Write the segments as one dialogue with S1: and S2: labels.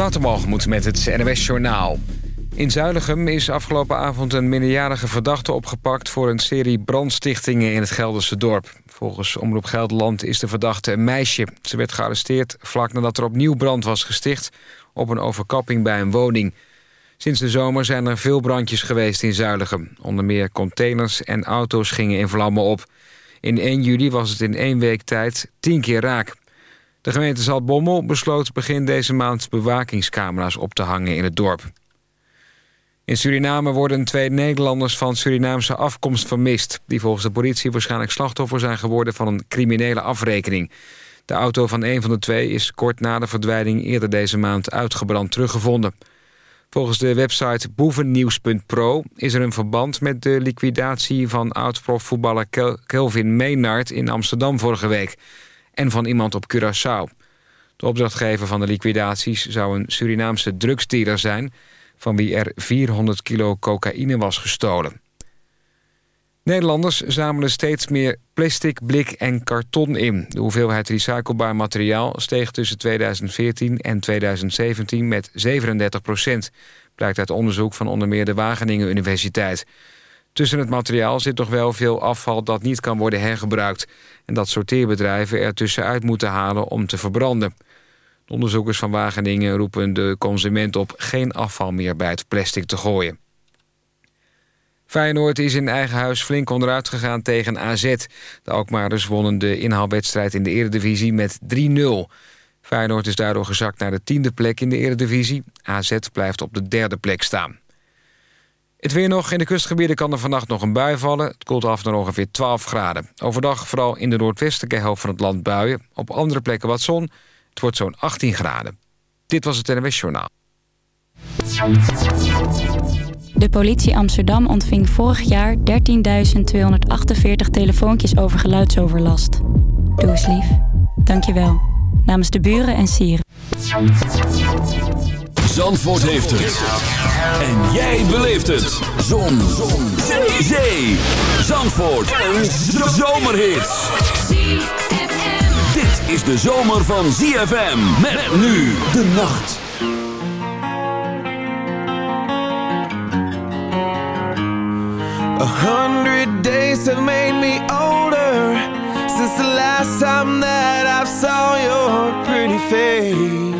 S1: Watermalgemoed met het NWS Journaal. In Zuilichem is afgelopen avond een minderjarige verdachte opgepakt... voor een serie brandstichtingen in het Gelderse dorp. Volgens Omroep Gelderland is de verdachte een meisje. Ze werd gearresteerd vlak nadat er opnieuw brand was gesticht... op een overkapping bij een woning. Sinds de zomer zijn er veel brandjes geweest in Zuilichem. Onder meer containers en auto's gingen in vlammen op. In 1 juli was het in één week tijd tien keer raak. De gemeente Zaltbommel besloot begin deze maand bewakingscamera's op te hangen in het dorp. In Suriname worden twee Nederlanders van Surinaamse afkomst vermist... die volgens de politie waarschijnlijk slachtoffer zijn geworden van een criminele afrekening. De auto van een van de twee is kort na de verdwijning eerder deze maand uitgebrand teruggevonden. Volgens de website boevennieuws.pro is er een verband met de liquidatie van oud-profvoetballer Kelvin Meenaert in Amsterdam vorige week en van iemand op Curaçao. De opdrachtgever van de liquidaties zou een Surinaamse drugsdealer zijn... van wie er 400 kilo cocaïne was gestolen. Nederlanders zamelen steeds meer plastic, blik en karton in. De hoeveelheid recyclebaar materiaal steeg tussen 2014 en 2017 met 37 procent... blijkt uit onderzoek van onder meer de Wageningen Universiteit... Tussen het materiaal zit nog wel veel afval dat niet kan worden hergebruikt... en dat sorteerbedrijven er tussenuit moeten halen om te verbranden. De onderzoekers van Wageningen roepen de consument op... geen afval meer bij het plastic te gooien. Feyenoord is in eigen huis flink onderuit gegaan tegen AZ. De Alkmaarders wonnen de inhaalwedstrijd in de eredivisie met 3-0. Feyenoord is daardoor gezakt naar de tiende plek in de eredivisie. AZ blijft op de derde plek staan. Het weer nog. In de kustgebieden kan er vannacht nog een bui vallen. Het koelt af naar ongeveer 12 graden. Overdag vooral in de noordwestelijke helft van het land buien. Op andere plekken wat zon. Het wordt zo'n 18 graden. Dit was het NWS Journaal.
S2: De politie Amsterdam ontving vorig jaar 13.248 telefoontjes over geluidsoverlast. Doe eens lief. Dank je wel. Namens de buren en sieren.
S3: Zandvoort heeft het. En jij beleeft het. Zon. Zon. Zee. Zee. Zandvoort. Een zomerhit. Dit is de zomer van ZFM. Met nu de nacht.
S4: A hundred days have made me older Since the last time that I saw your pretty face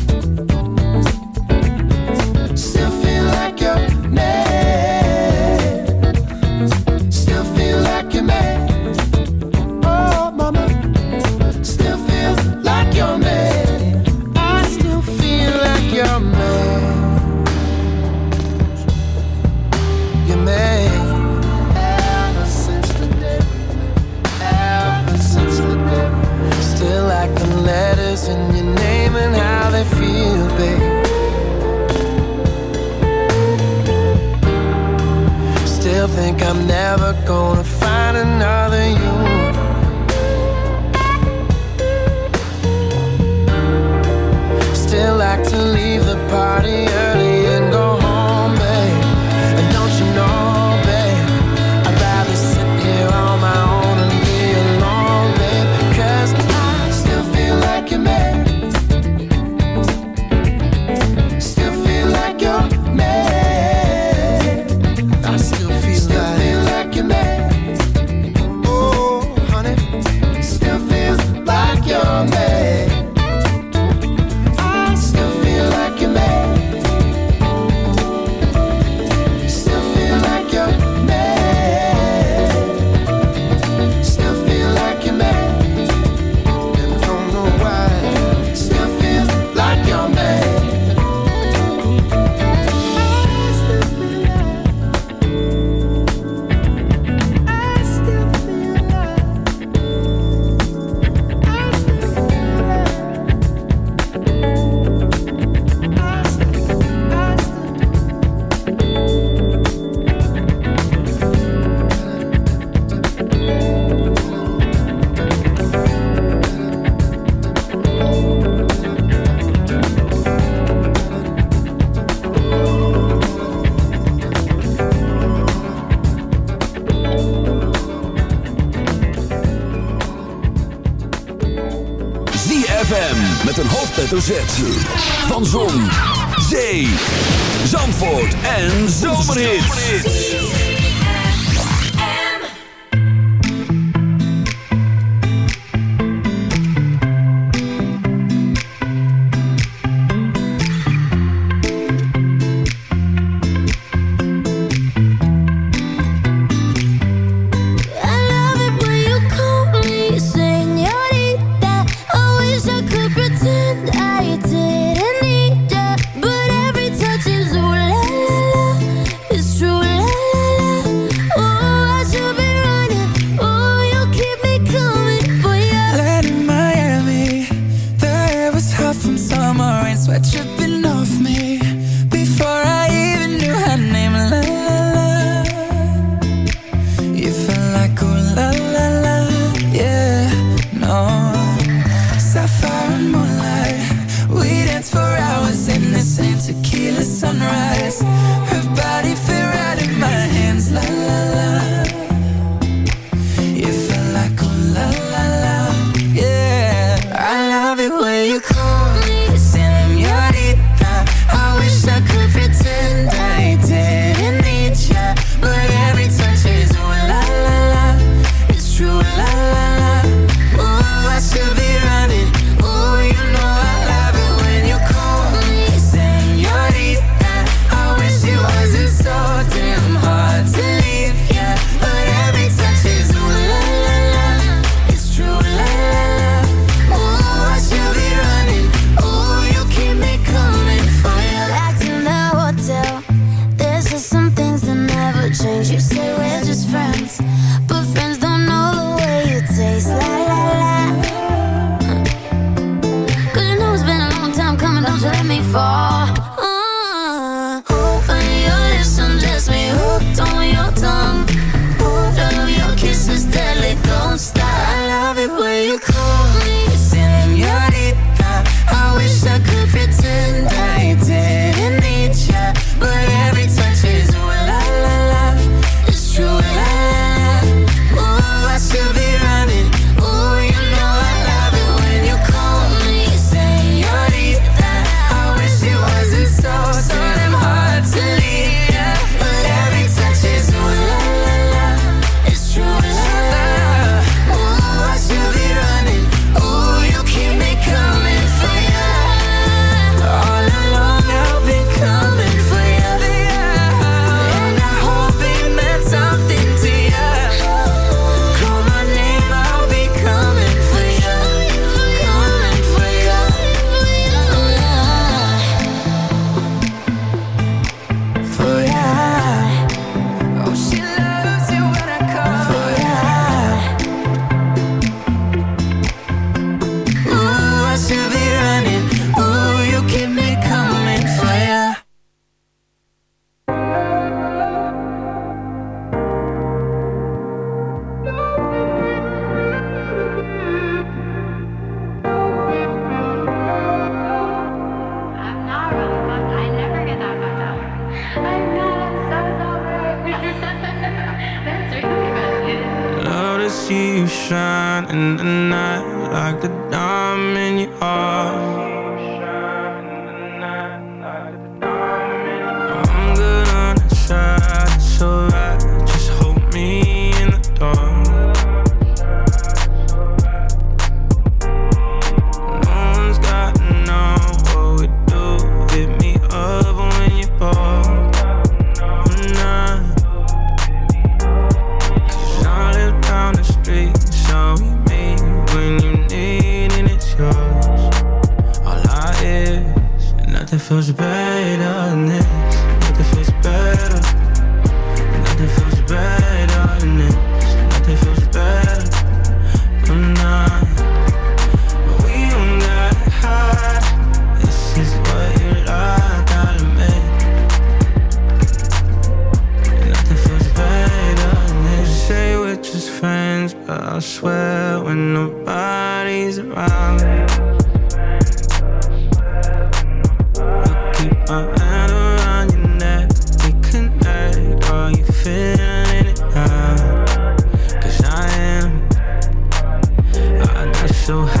S5: so
S6: high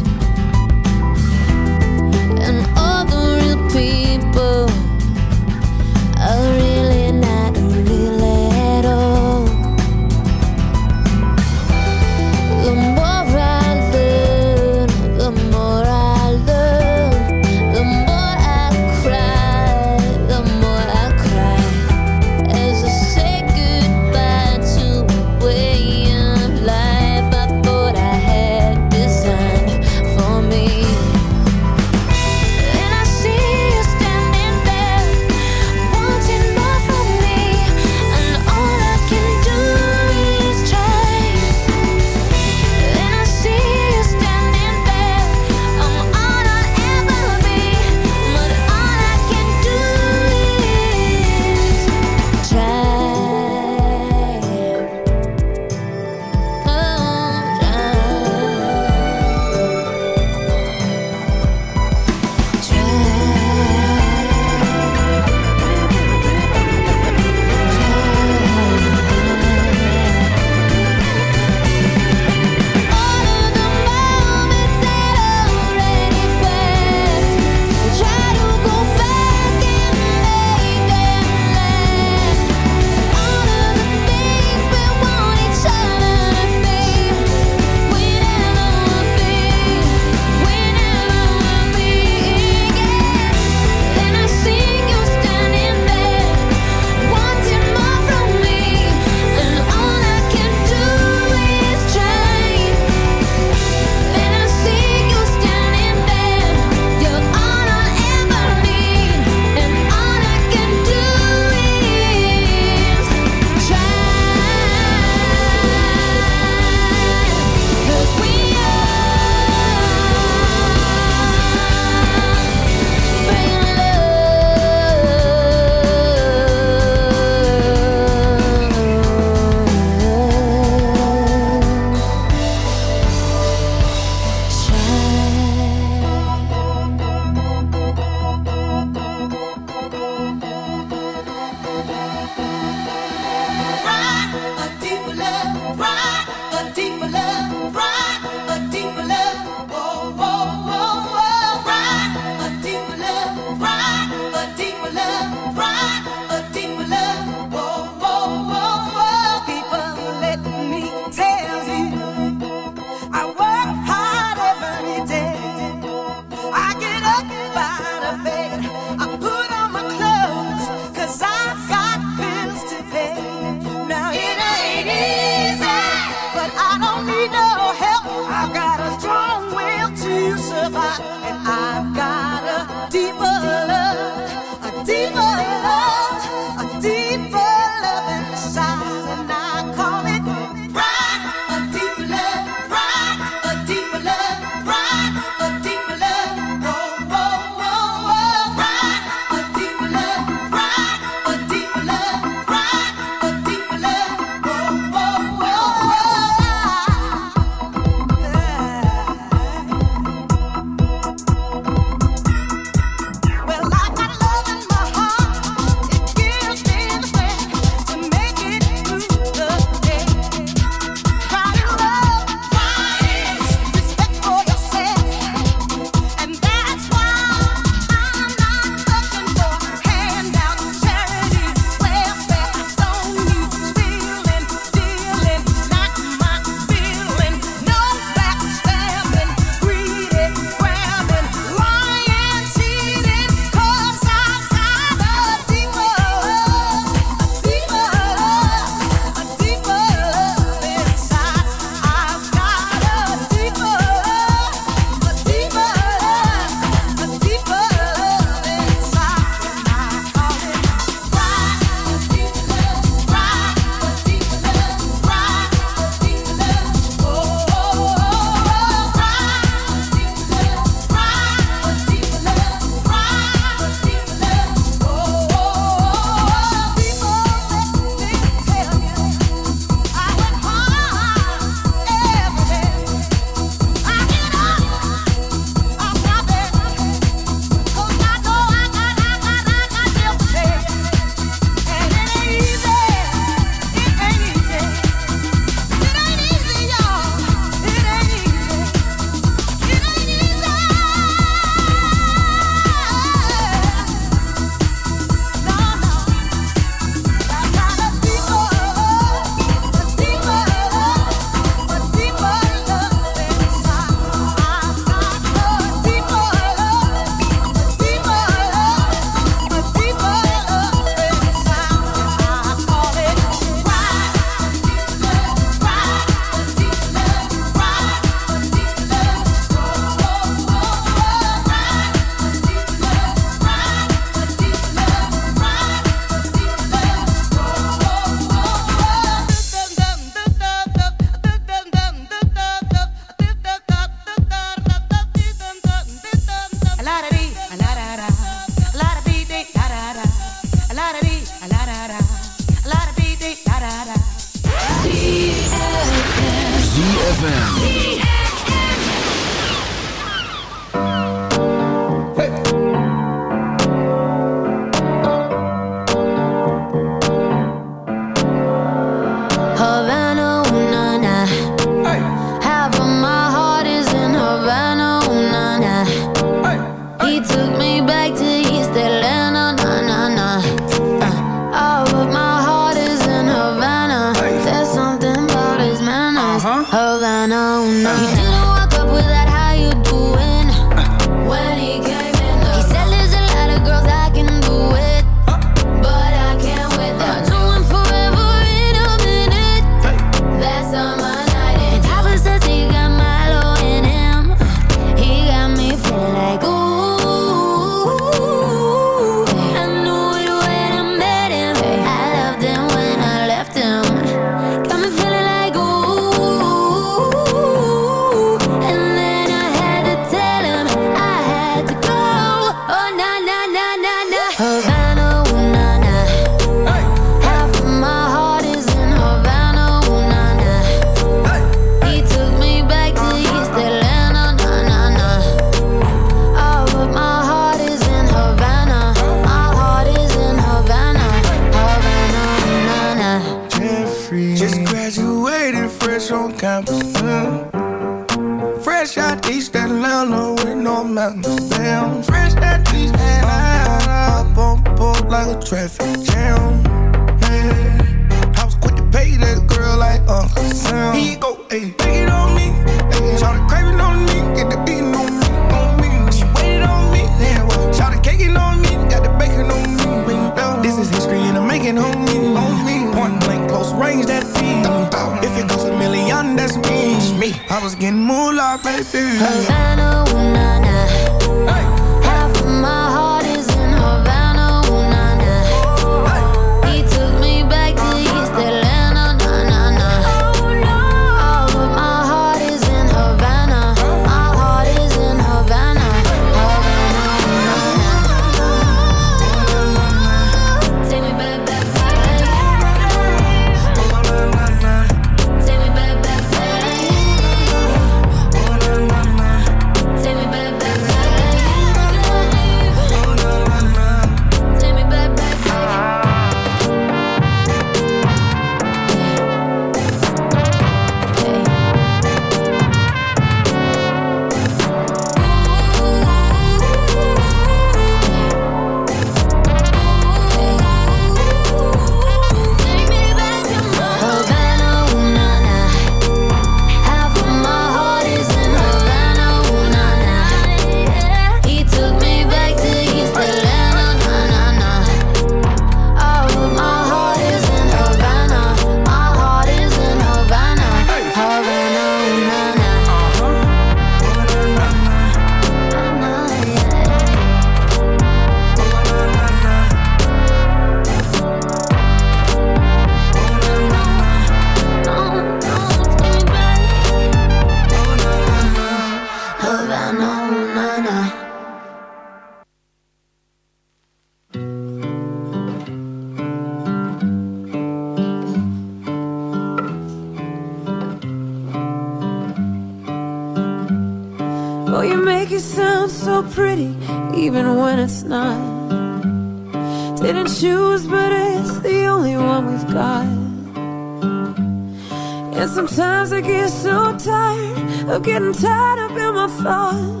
S7: getting
S8: tied up in my thoughts.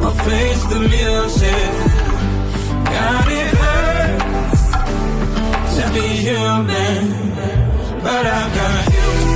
S6: We'll face the music. God, it hurts to be human, but I've got you,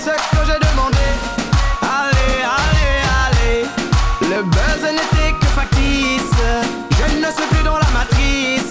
S4: ce que j'ai demandé. Allez, allez, allez.
S9: Le buzz n'était que factice. Je ne suis plus dans la matrice.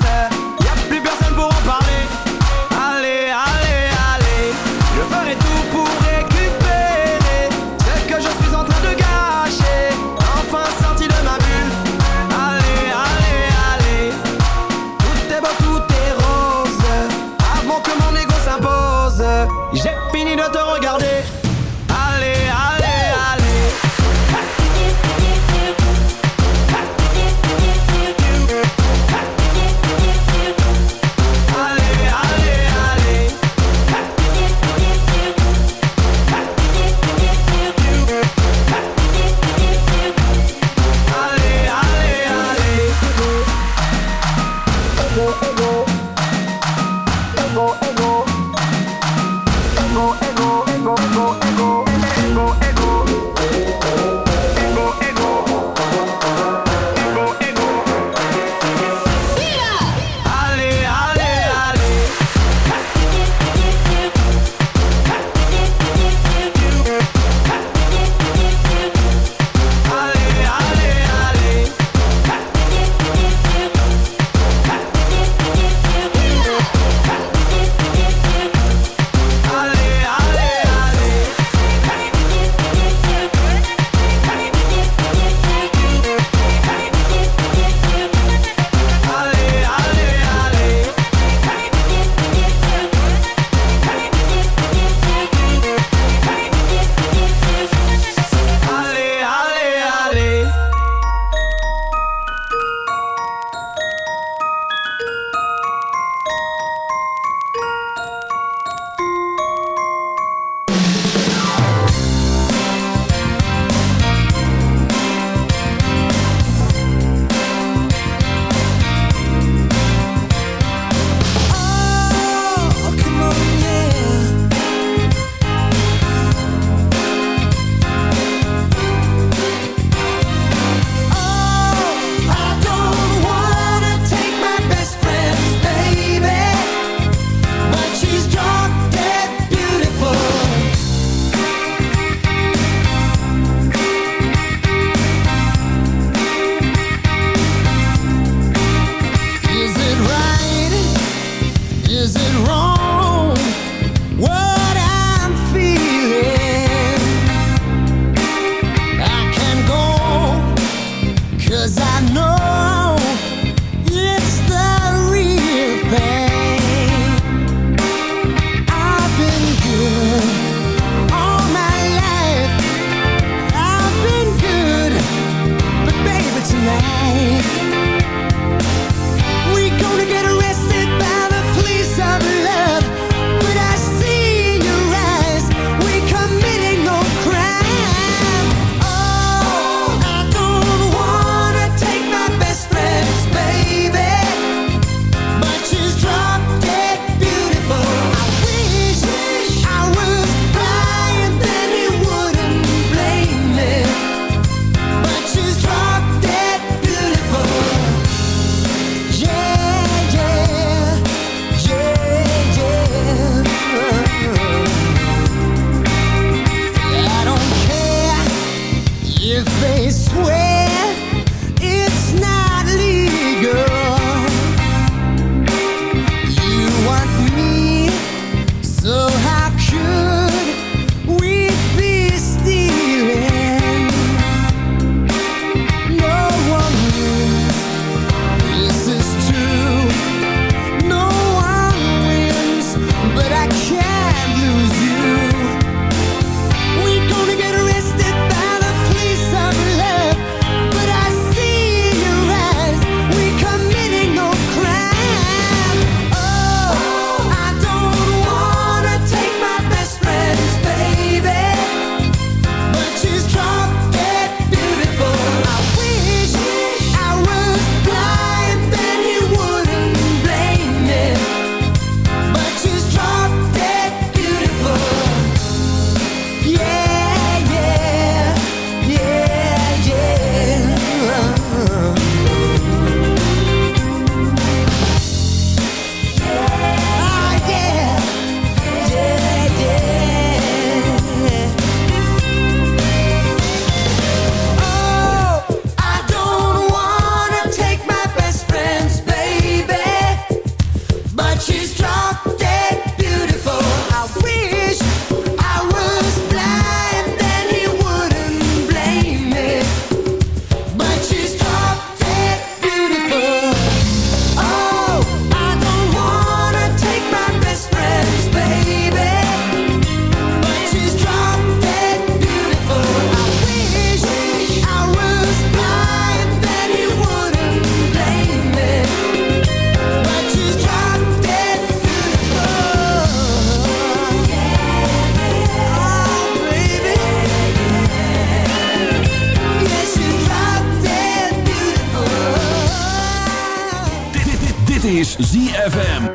S9: ZFM.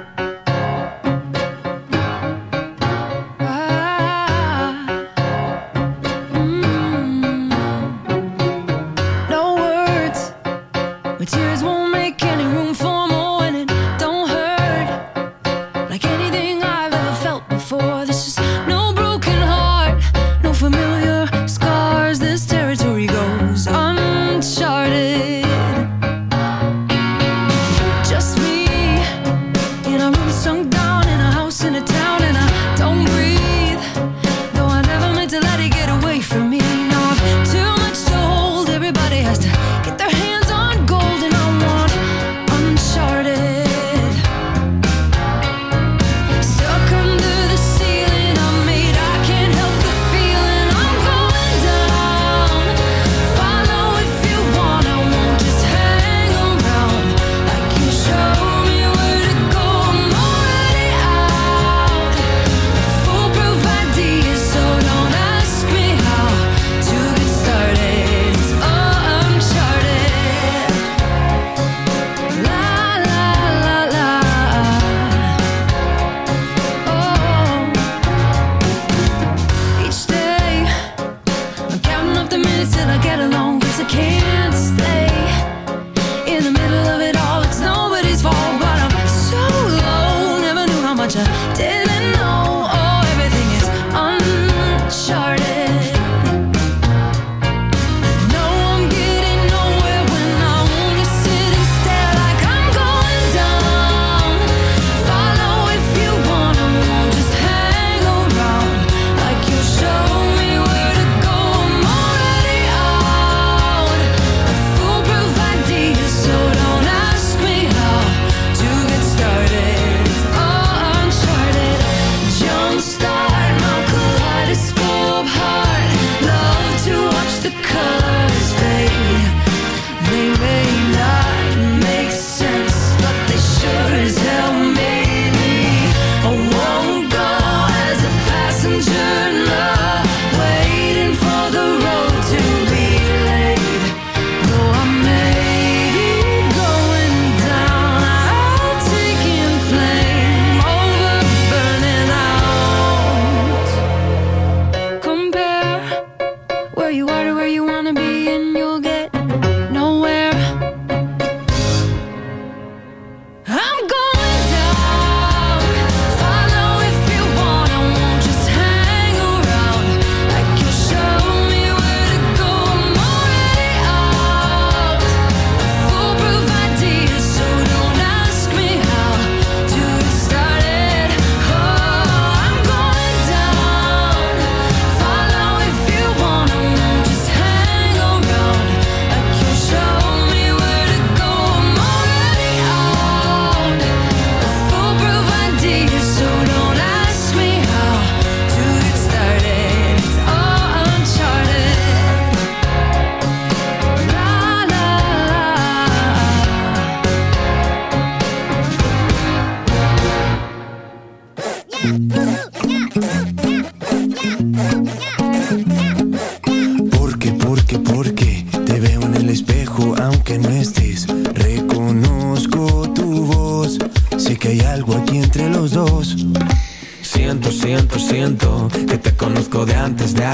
S9: ya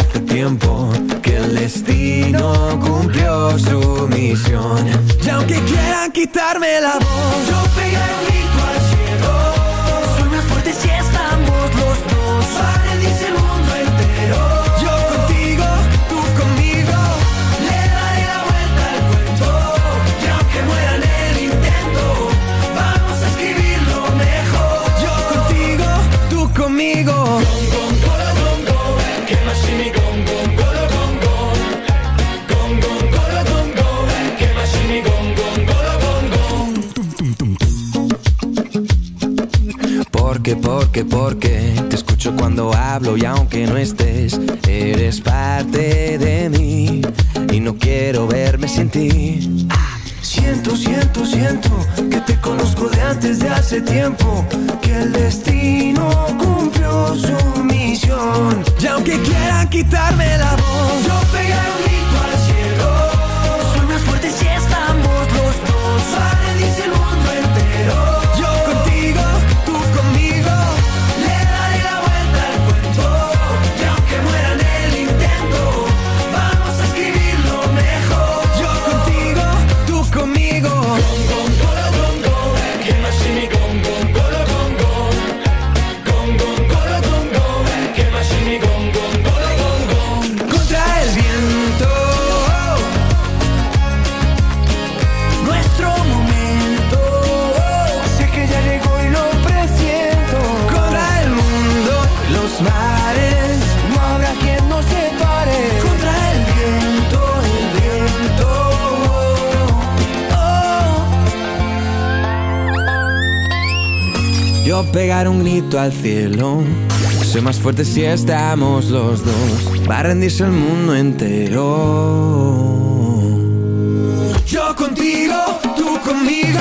S9: que no esté. Pegar un grito al cielo. Soy más fuerte si estamos los dos. Va a rendirse el mundo entero. Yo contigo, tú conmigo.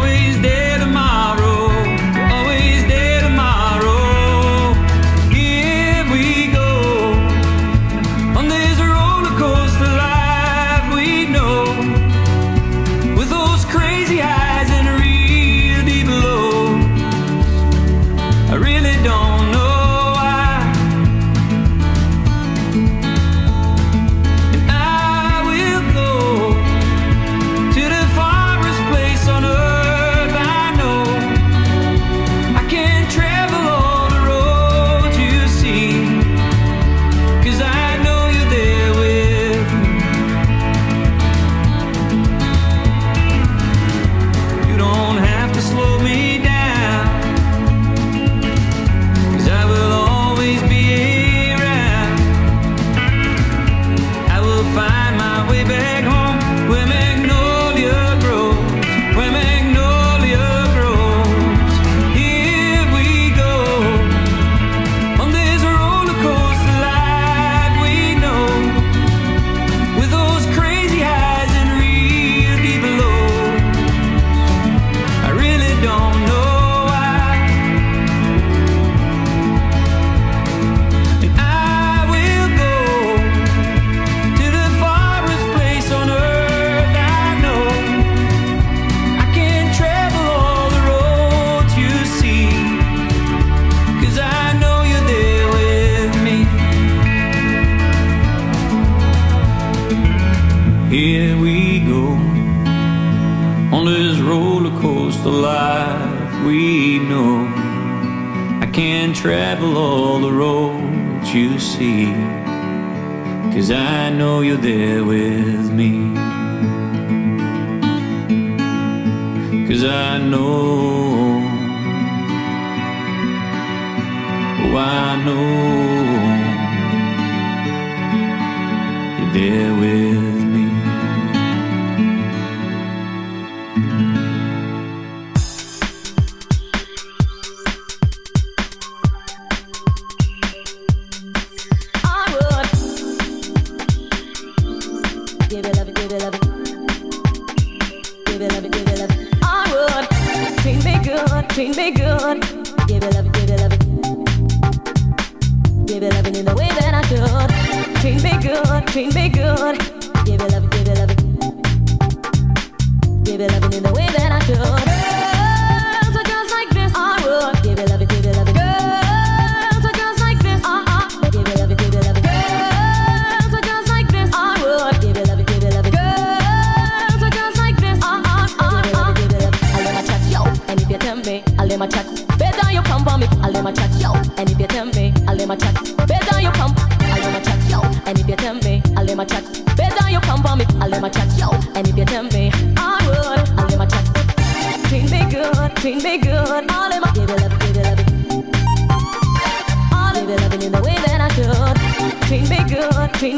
S10: treat me good. Give it loving, give it loving, Give it loving in the way that I should. Treat me good, treat me good. Give it loving, give it loving, Give it loving in the way that
S3: between